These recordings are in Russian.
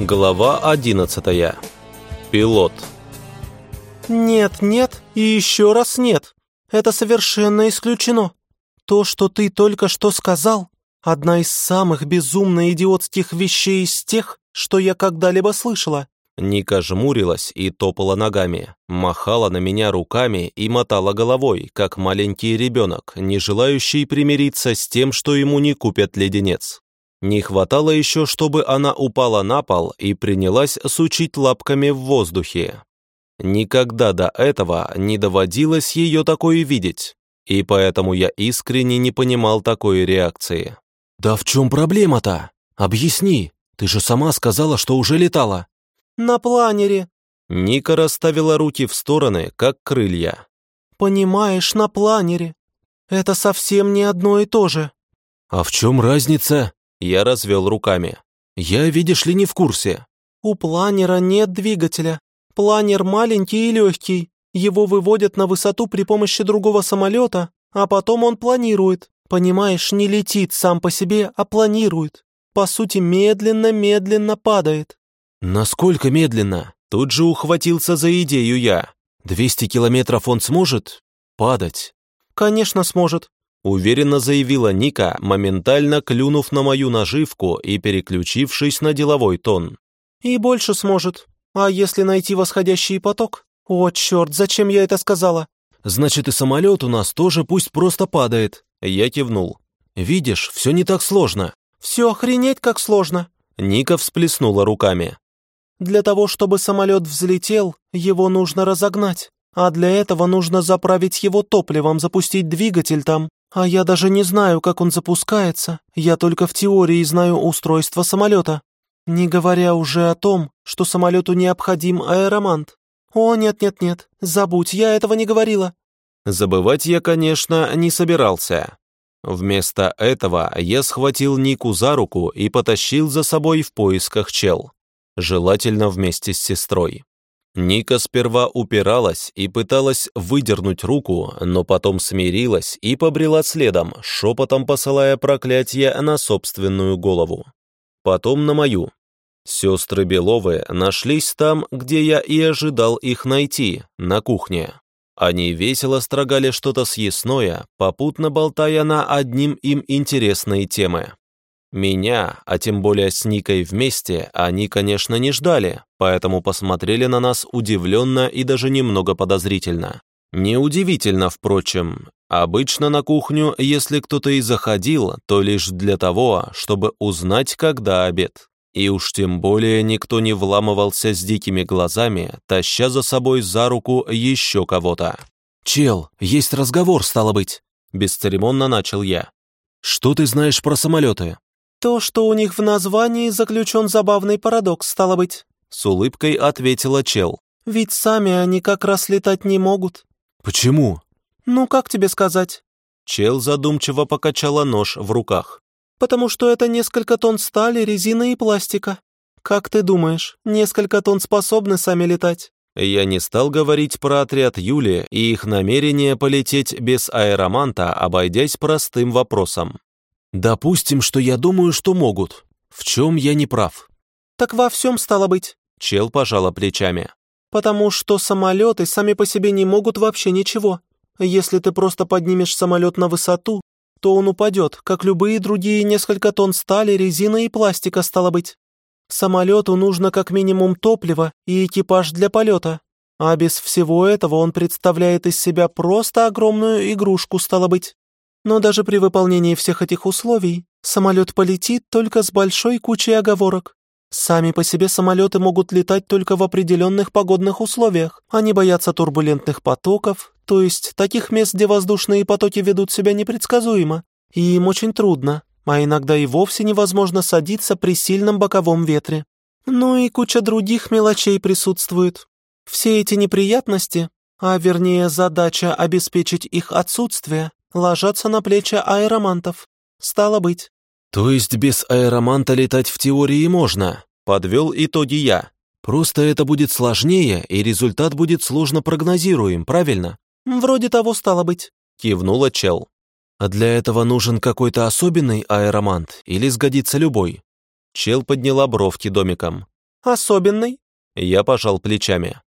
Глава 11. Пилот. Нет, нет и еще раз нет. Это совершенно исключено. То, что ты только что сказал, одна из самых безумно идиотских вещей из тех, что я когда-либо слышала. Ника жмурилась и топала ногами, махала на меня руками и мотала головой, как маленький ребенок, не желающий примириться с тем, что ему не купят леденец. Не хватало еще, чтобы она упала на пол и принялась сучить лапками в воздухе. Никогда до этого не доводилось ее такое видеть, и поэтому я искренне не понимал такой реакции. «Да в чем проблема-то? Объясни, ты же сама сказала, что уже летала». «На планере». Ника расставила руки в стороны, как крылья. «Понимаешь, на планере. Это совсем не одно и то же». «А в чем разница?» Я развел руками. «Я, видишь ли, не в курсе». «У планера нет двигателя. Планер маленький и легкий. Его выводят на высоту при помощи другого самолета, а потом он планирует. Понимаешь, не летит сам по себе, а планирует. По сути, медленно-медленно падает». «Насколько медленно?» Тут же ухватился за идею я. «200 километров он сможет падать?» «Конечно сможет. Уверенно заявила Ника, моментально клюнув на мою наживку и переключившись на деловой тон. «И больше сможет. А если найти восходящий поток? О, черт, зачем я это сказала?» «Значит, и самолет у нас тоже пусть просто падает». Я кивнул. «Видишь, все не так сложно». «Все охренеть как сложно». Ника всплеснула руками. «Для того, чтобы самолет взлетел, его нужно разогнать. А для этого нужно заправить его топливом, запустить двигатель там, «А я даже не знаю, как он запускается. Я только в теории знаю устройство самолета. Не говоря уже о том, что самолету необходим аэромант. О, нет-нет-нет, забудь, я этого не говорила». Забывать я, конечно, не собирался. Вместо этого я схватил Нику за руку и потащил за собой в поисках чел. Желательно вместе с сестрой. Ника сперва упиралась и пыталась выдернуть руку, но потом смирилась и побрела следом, шепотом посылая проклятие на собственную голову. Потом на мою. Сестры Беловы нашлись там, где я и ожидал их найти, на кухне. Они весело строгали что-то съестное, попутно болтая на одним им интересные темы. Меня, а тем более с Никой вместе, они, конечно, не ждали, поэтому посмотрели на нас удивленно и даже немного подозрительно. Неудивительно, впрочем. Обычно на кухню, если кто-то и заходил, то лишь для того, чтобы узнать, когда обед. И уж тем более никто не вламывался с дикими глазами, таща за собой за руку еще кого-то. «Чел, есть разговор, стало быть», — бесцеремонно начал я. «Что ты знаешь про самолеты?» «То, что у них в названии заключен забавный парадокс, стало быть», — с улыбкой ответила Чел. «Ведь сами они как раз летать не могут». «Почему?» «Ну, как тебе сказать?» Чел задумчиво покачала нож в руках. «Потому что это несколько тонн стали, резины и пластика. Как ты думаешь, несколько тонн способны сами летать?» Я не стал говорить про отряд Юли и их намерение полететь без аэроманта, обойдясь простым вопросом. «Допустим, что я думаю, что могут. В чем я не прав?» «Так во всем стало быть», — чел пожала плечами. «Потому что самолеты сами по себе не могут вообще ничего. Если ты просто поднимешь самолет на высоту, то он упадет, как любые другие несколько тонн стали, резины и пластика, стало быть. Самолету нужно как минимум топливо и экипаж для полета, а без всего этого он представляет из себя просто огромную игрушку, стало быть. Но даже при выполнении всех этих условий самолет полетит только с большой кучей оговорок. Сами по себе самолеты могут летать только в определенных погодных условиях. Они боятся турбулентных потоков, то есть таких мест, где воздушные потоки ведут себя непредсказуемо. И им очень трудно, а иногда и вовсе невозможно садиться при сильном боковом ветре. Ну и куча других мелочей присутствует. Все эти неприятности, а вернее задача обеспечить их отсутствие, ложатся на плечи аэромантов. Стало быть». «То есть без аэроманта летать в теории можно?» — подвел итоги я. «Просто это будет сложнее, и результат будет сложно прогнозируем, правильно?» «Вроде того стало быть», — кивнула Чел. «А для этого нужен какой-то особенный аэромант или сгодится любой?» Чел подняла бровки домиком. Особенный?» Я пожал плечами.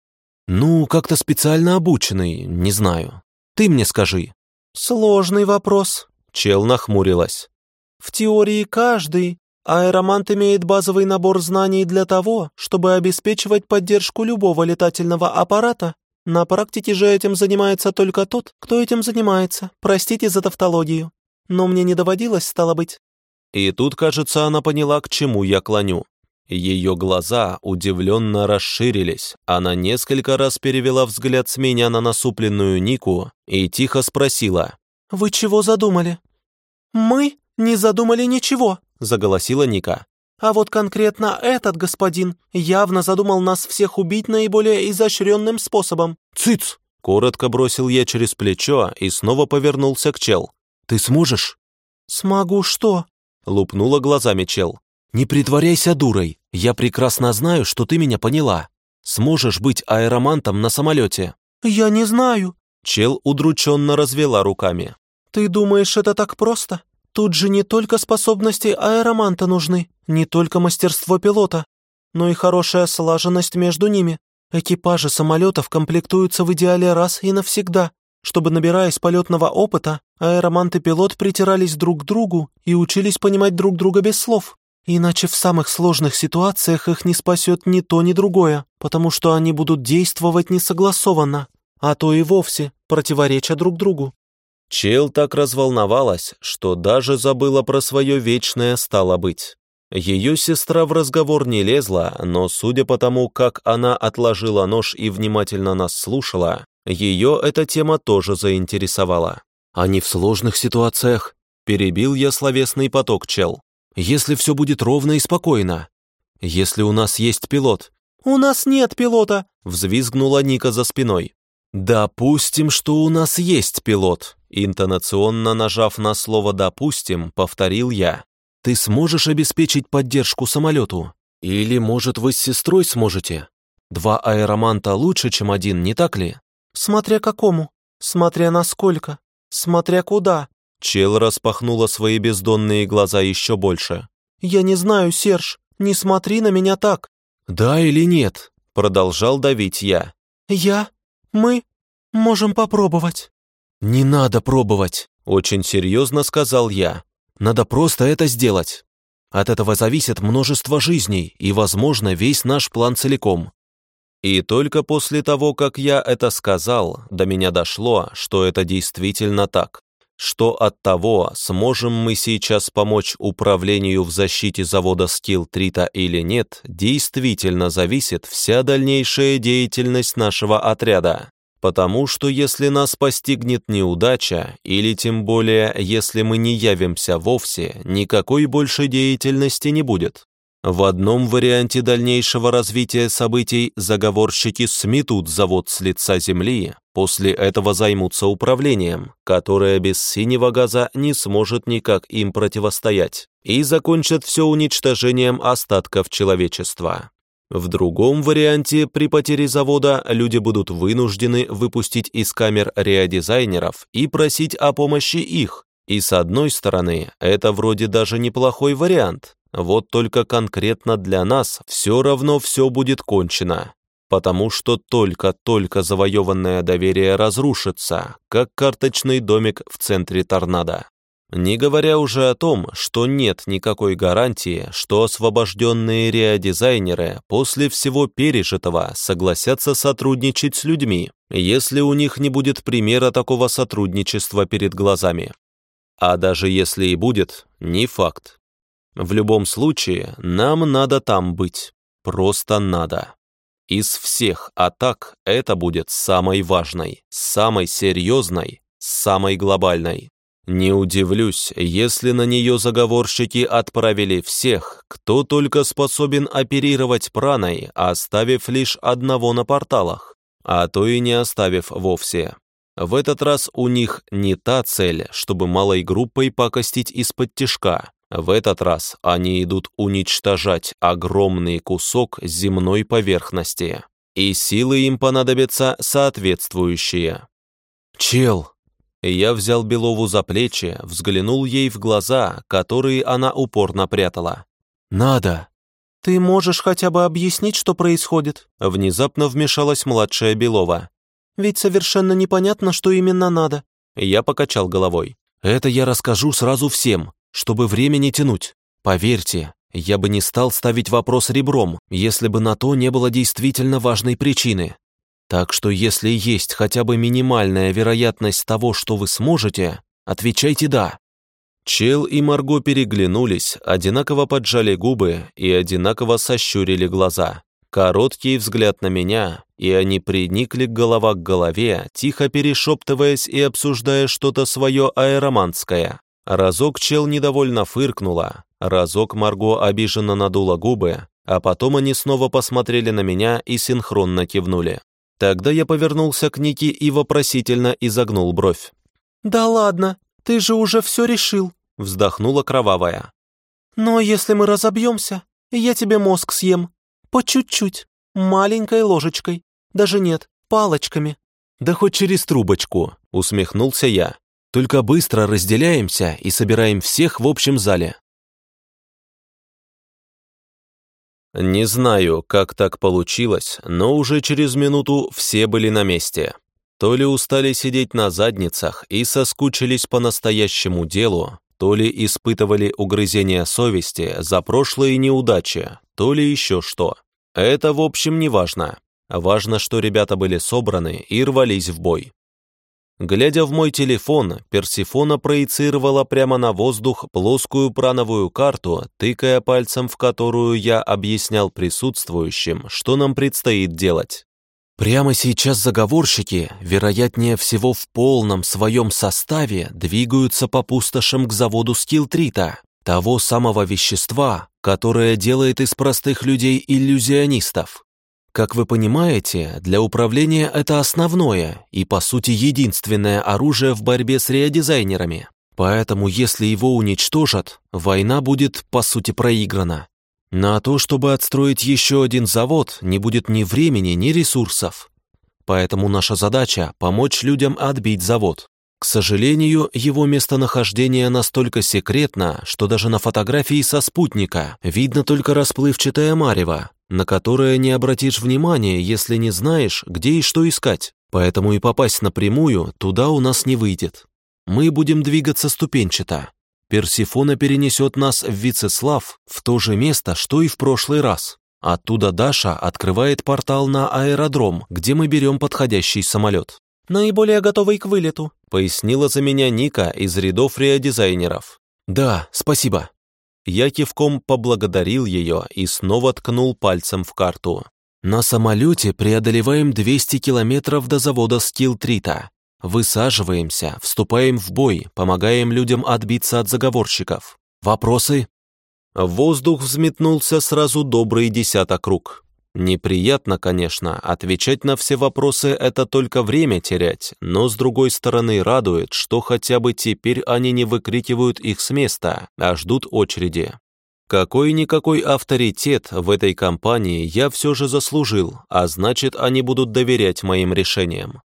«Ну, как-то специально обученный, не знаю. Ты мне скажи». «Сложный вопрос», — чел нахмурилась. «В теории каждый аэромант имеет базовый набор знаний для того, чтобы обеспечивать поддержку любого летательного аппарата. На практике же этим занимается только тот, кто этим занимается. Простите за тавтологию. Но мне не доводилось, стало быть». И тут, кажется, она поняла, к чему я клоню. Ее глаза удивленно расширились. Она несколько раз перевела взгляд с меня на насупленную Нику и тихо спросила. «Вы чего задумали?» «Мы не задумали ничего», — заголосила Ника. «А вот конкретно этот господин явно задумал нас всех убить наиболее изощренным способом». «Цыц!» — коротко бросил я через плечо и снова повернулся к чел. «Ты сможешь?» «Смогу что?» — лупнула глазами чел. «Не притворяйся дурой. Я прекрасно знаю, что ты меня поняла. Сможешь быть аэромантом на самолете?» «Я не знаю». Чел удрученно развела руками. «Ты думаешь, это так просто? Тут же не только способности аэроманта нужны, не только мастерство пилота, но и хорошая слаженность между ними. Экипажи самолетов комплектуются в идеале раз и навсегда, чтобы, набираясь полетного опыта, аэромант и пилот притирались друг к другу и учились понимать друг друга без слов. Иначе в самых сложных ситуациях их не спасет ни то, ни другое, потому что они будут действовать несогласованно, а то и вовсе противореча друг другу. Чел так разволновалась, что даже забыла про свое вечное стало быть. Ее сестра в разговор не лезла, но судя по тому, как она отложила нож и внимательно нас слушала, ее эта тема тоже заинтересовала. «Они в сложных ситуациях», — перебил я словесный поток, чел. «Если все будет ровно и спокойно. Если у нас есть пилот». «У нас нет пилота», — взвизгнула Ника за спиной. «Допустим, что у нас есть пилот», интонационно нажав на слово «допустим», повторил я. «Ты сможешь обеспечить поддержку самолету? Или, может, вы с сестрой сможете? Два аэроманта лучше, чем один, не так ли?» «Смотря какому, смотря насколько, смотря куда». Чел распахнула свои бездонные глаза еще больше. «Я не знаю, Серж, не смотри на меня так». «Да или нет?» Продолжал давить я. «Я? Мы? Можем попробовать». «Не надо пробовать», — очень серьезно сказал я. «Надо просто это сделать. От этого зависит множество жизней и, возможно, весь наш план целиком». И только после того, как я это сказал, до меня дошло, что это действительно так. Что от того, сможем мы сейчас помочь управлению в защите завода Скилл Трита или нет, действительно зависит вся дальнейшая деятельность нашего отряда. Потому что если нас постигнет неудача, или тем более, если мы не явимся вовсе, никакой больше деятельности не будет. В одном варианте дальнейшего развития событий заговорщики сметут завод с лица земли, после этого займутся управлением, которое без синего газа не сможет никак им противостоять, и закончат все уничтожением остатков человечества. В другом варианте при потере завода люди будут вынуждены выпустить из камер реодизайнеров и просить о помощи их. И с одной стороны, это вроде даже неплохой вариант. Вот только конкретно для нас все равно все будет кончено. Потому что только-только завоеванное доверие разрушится, как карточный домик в центре торнадо. Не говоря уже о том, что нет никакой гарантии, что освобожденные реодизайнеры после всего пережитого согласятся сотрудничать с людьми, если у них не будет примера такого сотрудничества перед глазами. А даже если и будет, не факт. В любом случае, нам надо там быть. Просто надо. Из всех атак это будет самой важной, самой серьезной, самой глобальной. Не удивлюсь, если на нее заговорщики отправили всех, кто только способен оперировать праной, оставив лишь одного на порталах, а то и не оставив вовсе. В этот раз у них не та цель, чтобы малой группой покостить из-под тишка. В этот раз они идут уничтожать огромный кусок земной поверхности. И силы им понадобятся соответствующие. «Чел, я взял Белову за плечи, взглянул ей в глаза, которые она упорно прятала. «Надо!» «Ты можешь хотя бы объяснить, что происходит?» Внезапно вмешалась младшая Белова. «Ведь совершенно непонятно, что именно надо». Я покачал головой. «Это я расскажу сразу всем, чтобы время не тянуть. Поверьте, я бы не стал ставить вопрос ребром, если бы на то не было действительно важной причины. Так что если есть хотя бы минимальная вероятность того, что вы сможете, отвечайте «да». Чел и Марго переглянулись, одинаково поджали губы и одинаково сощурили глаза. Короткий взгляд на меня, и они приникли голова к голове, тихо перешептываясь и обсуждая что-то свое аэроманское. Разок чел недовольно фыркнула, разок Марго обиженно надула губы, а потом они снова посмотрели на меня и синхронно кивнули. Тогда я повернулся к Нике и вопросительно изогнул бровь. «Да ладно, ты же уже все решил», — вздохнула кровавая. «Но если мы разобьемся, я тебе мозг съем. По чуть-чуть, маленькой ложечкой. Даже нет, палочками». «Да хоть через трубочку», — усмехнулся я. «Только быстро разделяемся и собираем всех в общем зале». Не знаю, как так получилось, но уже через минуту все были на месте. То ли устали сидеть на задницах и соскучились по настоящему делу, то ли испытывали угрызения совести за прошлые неудачи, то ли еще что. Это, в общем, не важно. Важно, что ребята были собраны и рвались в бой. Глядя в мой телефон, Персифона проецировала прямо на воздух плоскую прановую карту, тыкая пальцем в которую я объяснял присутствующим, что нам предстоит делать. Прямо сейчас заговорщики, вероятнее всего в полном своем составе, двигаются по пустошам к заводу Скилтрита, того самого вещества, которое делает из простых людей иллюзионистов. Как вы понимаете, для управления это основное и, по сути, единственное оружие в борьбе с реодизайнерами. Поэтому, если его уничтожат, война будет, по сути, проиграна. На то, чтобы отстроить еще один завод, не будет ни времени, ни ресурсов. Поэтому наша задача – помочь людям отбить завод. К сожалению, его местонахождение настолько секретно, что даже на фотографии со спутника видно только расплывчатое марево, на которое не обратишь внимания, если не знаешь, где и что искать. Поэтому и попасть напрямую туда у нас не выйдет. Мы будем двигаться ступенчато. Персифона перенесет нас в Вицеслав, в то же место, что и в прошлый раз. Оттуда Даша открывает портал на аэродром, где мы берем подходящий самолет. «Наиболее готовый к вылету», — пояснила за меня Ника из рядов реодизайнеров. «Да, спасибо». Я кивком поблагодарил ее и снова ткнул пальцем в карту. «На самолете преодолеваем 200 километров до завода Скилтрита. Высаживаемся, вступаем в бой, помогаем людям отбиться от заговорщиков. Вопросы? В воздух взметнулся сразу добрый десяток рук. Неприятно, конечно, отвечать на все вопросы — это только время терять, но с другой стороны радует, что хотя бы теперь они не выкрикивают их с места, а ждут очереди. Какой-никакой авторитет в этой компании я все же заслужил, а значит, они будут доверять моим решениям.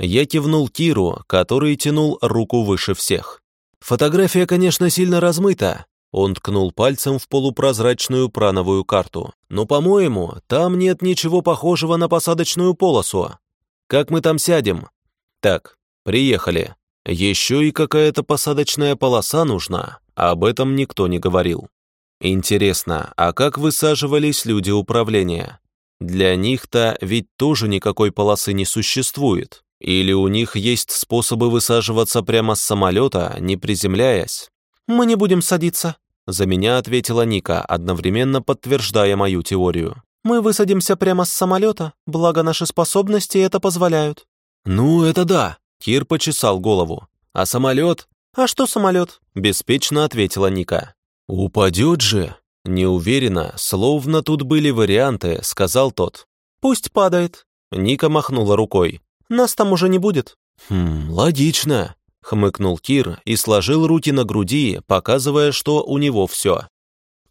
Я кивнул Киру, который тянул руку выше всех. Фотография, конечно, сильно размыта. Он ткнул пальцем в полупрозрачную прановую карту. Но, по-моему, там нет ничего похожего на посадочную полосу. Как мы там сядем? Так, приехали. Еще и какая-то посадочная полоса нужна. Об этом никто не говорил. Интересно, а как высаживались люди управления? Для них-то ведь тоже никакой полосы не существует. Или у них есть способы высаживаться прямо с самолета, не приземляясь? «Мы не будем садиться», — за меня ответила Ника, одновременно подтверждая мою теорию. «Мы высадимся прямо с самолета, благо наши способности это позволяют». «Ну, это да», — Кир почесал голову. «А самолет?» «А что самолет?» — беспечно ответила Ника. «Упадет же!» Неуверенно, словно тут были варианты, сказал тот. «Пусть падает». Ника махнула рукой. Нас там уже не будет». «Хм, логично», — хмыкнул Кир и сложил руки на груди, показывая, что у него все.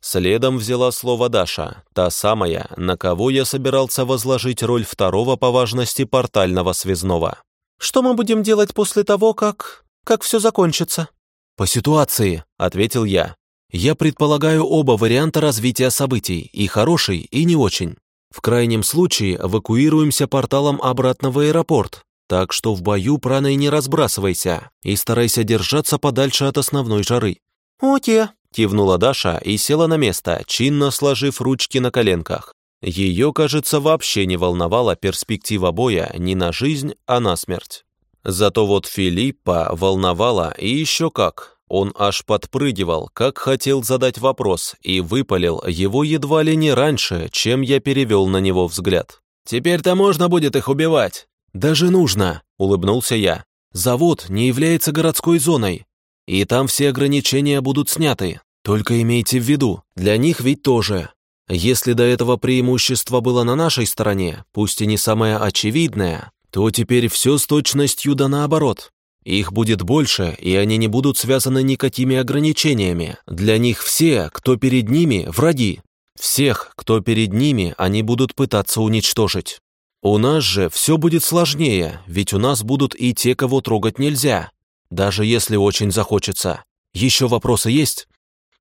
Следом взяла слово Даша, та самая, на кого я собирался возложить роль второго по важности портального связного. «Что мы будем делать после того, как... как все закончится?» «По ситуации», — ответил я. Я предполагаю оба варианта развития событий, и хороший, и не очень. В крайнем случае эвакуируемся порталом обратно в аэропорт, так что в бою праной не разбрасывайся и старайся держаться подальше от основной жары». «Окей», — кивнула Даша и села на место, чинно сложив ручки на коленках. Ее, кажется, вообще не волновала перспектива боя не на жизнь, а на смерть. Зато вот Филиппа волновала и еще как. Он аж подпрыгивал, как хотел задать вопрос, и выпалил его едва ли не раньше, чем я перевел на него взгляд. «Теперь-то можно будет их убивать!» «Даже нужно!» — улыбнулся я. «Завод не является городской зоной, и там все ограничения будут сняты. Только имейте в виду, для них ведь тоже. Если до этого преимущество было на нашей стороне, пусть и не самое очевидное, то теперь все с точностью да наоборот. Их будет больше, и они не будут связаны никакими ограничениями. Для них все, кто перед ними, враги. Всех, кто перед ними, они будут пытаться уничтожить. У нас же все будет сложнее, ведь у нас будут и те, кого трогать нельзя, даже если очень захочется. Еще вопросы есть?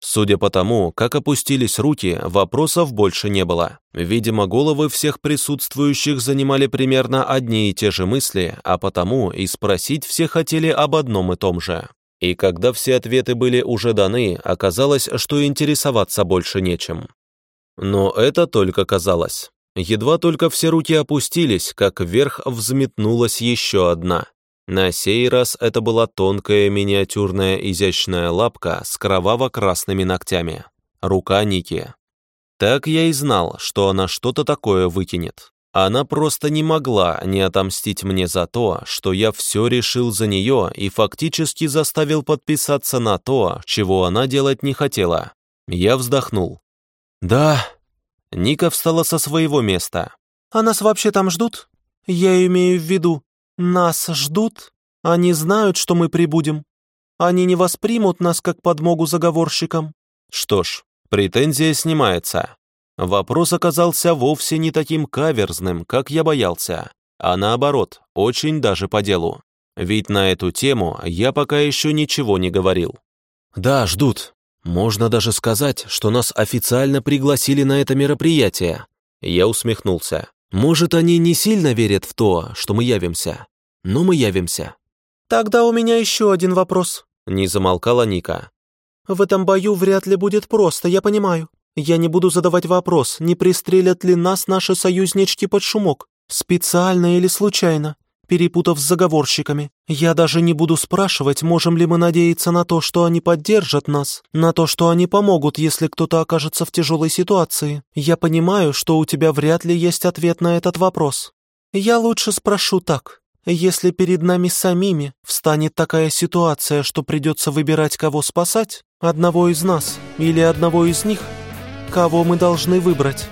Судя по тому, как опустились руки, вопросов больше не было. Видимо, головы всех присутствующих занимали примерно одни и те же мысли, а потому и спросить все хотели об одном и том же. И когда все ответы были уже даны, оказалось, что интересоваться больше нечем. Но это только казалось. Едва только все руки опустились, как вверх взметнулась еще одна. На сей раз это была тонкая миниатюрная изящная лапка с кроваво-красными ногтями. Рука Ники. Так я и знал, что она что-то такое выкинет. Она просто не могла не отомстить мне за то, что я все решил за нее и фактически заставил подписаться на то, чего она делать не хотела. Я вздохнул. «Да». Ника встала со своего места. «А нас вообще там ждут? Я имею в виду, нас ждут? Они знают, что мы прибудем. Они не воспримут нас как подмогу заговорщикам. Что ж, претензия снимается. Вопрос оказался вовсе не таким каверзным, как я боялся, а наоборот, очень даже по делу. Ведь на эту тему я пока еще ничего не говорил. Да, ждут. Можно даже сказать, что нас официально пригласили на это мероприятие. Я усмехнулся. Может, они не сильно верят в то, что мы явимся, но мы явимся. Тогда у меня еще один вопрос. Не замолкала Ника. В этом бою вряд ли будет просто, я понимаю. Я не буду задавать вопрос, не пристрелят ли нас наши союзнички под шумок, специально или случайно перепутав с заговорщиками. Я даже не буду спрашивать, можем ли мы надеяться на то, что они поддержат нас, на то, что они помогут, если кто-то окажется в тяжелой ситуации. Я понимаю, что у тебя вряд ли есть ответ на этот вопрос. Я лучше спрошу так. Если перед нами самими встанет такая ситуация, что придется выбирать, кого спасать, одного из нас или одного из них, кого мы должны выбрать?»